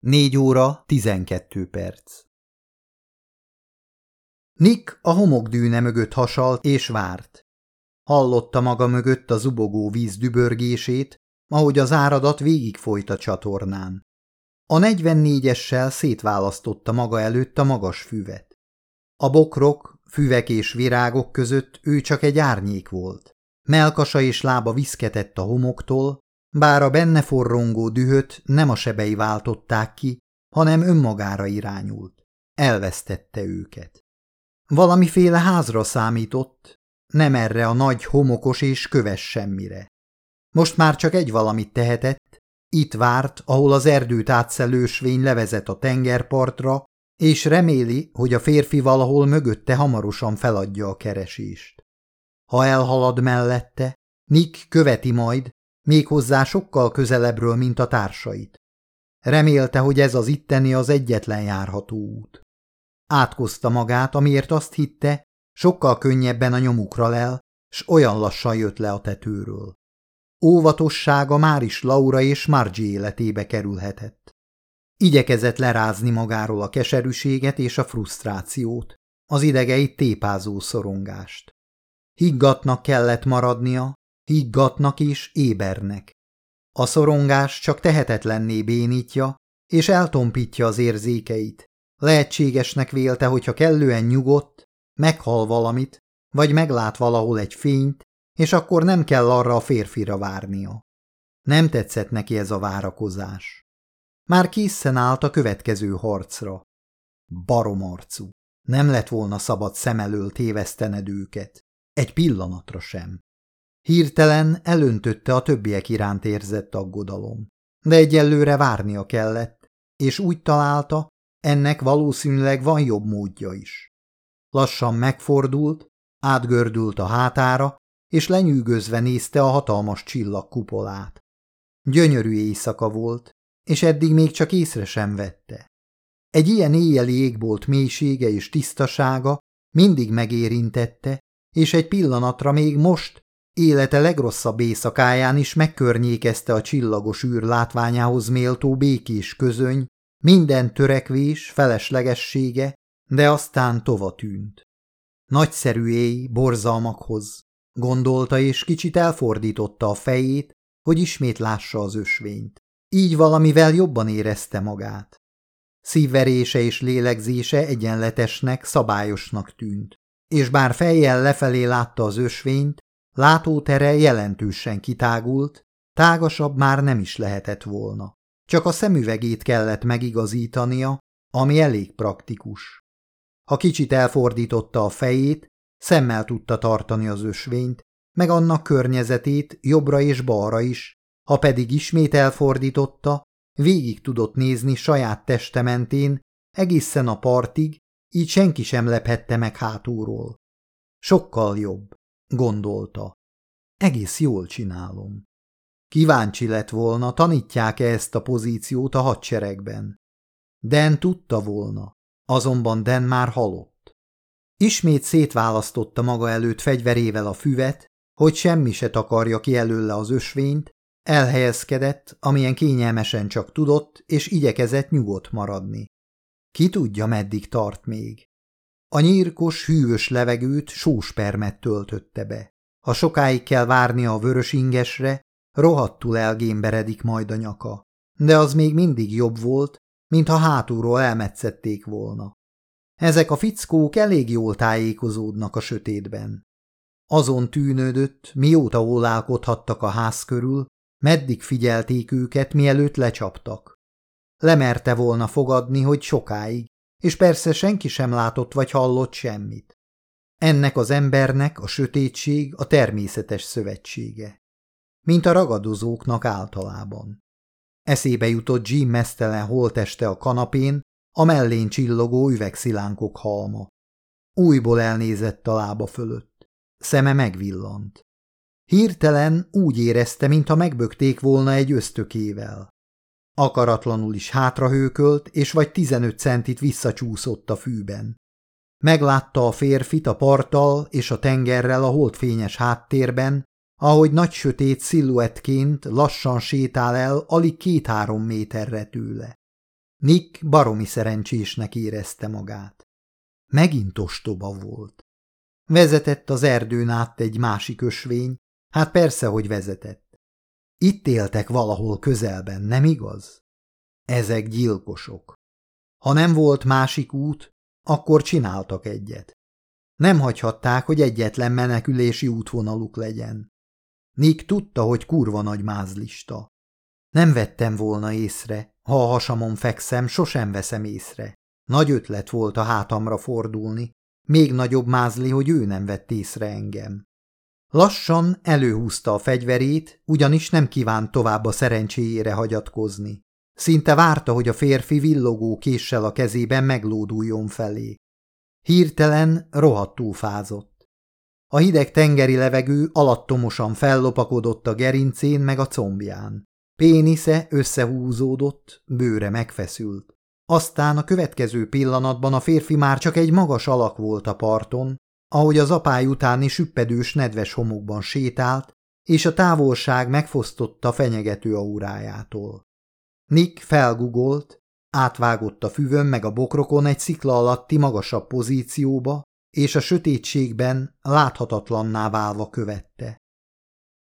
Négy óra, tizenkettő perc. Nick a homokdűne mögött hasalt és várt. Hallotta maga mögött a zubogó víz dübörgését, ahogy az áradat végigfolyt a csatornán. A 44-essel szétválasztotta maga előtt a magas füvet. A bokrok, füvek és virágok között ő csak egy árnyék volt. Melkasa és lába viszketett a homoktól, bár a benne forrongó dühöt nem a sebei váltották ki, hanem önmagára irányult. Elvesztette őket. Valamiféle házra számított, nem erre a nagy homokos és köves semmire. Most már csak egy valamit tehetett, itt várt, ahol az erdőt átszelősvény levezet a tengerpartra, és reméli, hogy a férfi valahol mögötte hamarosan feladja a keresést. Ha elhalad mellette, Nick követi majd, méghozzá sokkal közelebbről, mint a társait. Remélte, hogy ez az itteni az egyetlen járható út. Átkozta magát, amiért azt hitte, sokkal könnyebben a nyomukra lel, s olyan lassan jött le a tetőről. Óvatossága már is Laura és Margie életébe kerülhetett. Igyekezett lerázni magáról a keserűséget és a frusztrációt, az idegeit tépázó szorongást. Higgatnak kellett maradnia, higgatnak és ébernek. A szorongás csak tehetetlenné bénítja, és eltompítja az érzékeit. Lehetségesnek vélte, hogyha kellően nyugodt, meghal valamit, vagy meglát valahol egy fényt, és akkor nem kell arra a férfira várnia. Nem tetszett neki ez a várakozás. Már készen állt a következő harcra. Baromarcú. Nem lett volna szabad szem elől tévesztened őket. Egy pillanatra sem. Hirtelen elöntötte a többiek iránt érzett aggodalom. De egyelőre várnia kellett, és úgy találta, ennek valószínűleg van jobb módja is. Lassan megfordult, átgördült a hátára, és lenyűgözve nézte a hatalmas csillagkupolát. Gyönyörű éjszaka volt, és eddig még csak észre sem vette. Egy ilyen éjjeli égbolt mélysége és tisztasága mindig megérintette, és egy pillanatra még most Élete legrosszabb éjszakáján is megkörnyékezte a csillagos űr látványához méltó békés közöny, minden törekvés, feleslegessége, de aztán tova tűnt. Nagyszerű éj borzalmakhoz, gondolta és kicsit elfordította a fejét, hogy ismét lássa az ösvényt. Így valamivel jobban érezte magát. Szívverése és lélegzése egyenletesnek, szabályosnak tűnt, és bár fejjel lefelé látta az ösvényt, Látótere jelentősen kitágult, tágasabb már nem is lehetett volna. Csak a szemüvegét kellett megigazítania, ami elég praktikus. Ha kicsit elfordította a fejét, szemmel tudta tartani az ösvényt, meg annak környezetét jobbra és balra is, ha pedig ismét elfordította, végig tudott nézni saját testementén, egészen a partig, így senki sem lephette meg hátulról. Sokkal jobb gondolta. Egész jól csinálom. Kíváncsi lett volna, tanítják-e ezt a pozíciót a hadseregben. Den tudta volna, azonban Den már halott. Ismét szétválasztotta maga előtt fegyverével a füvet, hogy semmi se takarja ki előle az ösvényt, elhelyezkedett, amilyen kényelmesen csak tudott, és igyekezett nyugodt maradni. Ki tudja, meddig tart még. A nyírkos, hűvös levegőt sóspermet töltötte be. Ha sokáig kell várnia a vörös ingesre, rohadtul elgémberedik majd a nyaka. De az még mindig jobb volt, mintha hátulról elmetszették volna. Ezek a fickók elég jól tájékozódnak a sötétben. Azon tűnődött, mióta ólálkodhattak a ház körül, meddig figyelték őket, mielőtt lecsaptak. Lemerte volna fogadni, hogy sokáig, és persze senki sem látott vagy hallott semmit. Ennek az embernek a sötétség a természetes szövetsége, mint a ragadozóknak általában. Eszébe jutott Jim mesztelen holteste a kanapén, a mellén csillogó üvegszilánkok halma. Újból elnézett a lába fölött. Szeme megvillant. Hirtelen úgy érezte, mintha megbökték volna egy ösztökével. Akaratlanul is hátrahőkölt, és vagy tizenöt centit visszacsúszott a fűben. Meglátta a férfit a parttal és a tengerrel a holdfényes háttérben, ahogy nagy sötét sziluettként lassan sétál el alig két-három méterre tőle. Nick baromi szerencsésnek érezte magát. Megint ostoba volt. Vezetett az erdőn át egy másik ösvény, hát persze, hogy vezetett. Itt éltek valahol közelben, nem igaz? Ezek gyilkosok. Ha nem volt másik út, akkor csináltak egyet. Nem hagyhatták, hogy egyetlen menekülési útvonaluk legyen. Nick tudta, hogy kurva nagy mázlista. Nem vettem volna észre, ha a hasamon fekszem, sosem veszem észre. Nagy ötlet volt a hátamra fordulni, még nagyobb mázli, hogy ő nem vett észre engem. Lassan előhúzta a fegyverét, ugyanis nem kívánt tovább a szerencséjére hagyatkozni. Szinte várta, hogy a férfi villogó késsel a kezében meglóduljon felé. Hirtelen rohadtul fázott. A hideg tengeri levegő alattomosan fellopakodott a gerincén meg a combján. Pénisze összehúzódott, bőre megfeszült. Aztán a következő pillanatban a férfi már csak egy magas alak volt a parton, ahogy az apály utáni süppedős nedves homokban sétált, és a távolság megfosztotta fenyegető aurájától. Nick felgugolt, átvágott a füvön meg a bokrokon egy szikla alatti magasabb pozícióba, és a sötétségben láthatatlanná válva követte.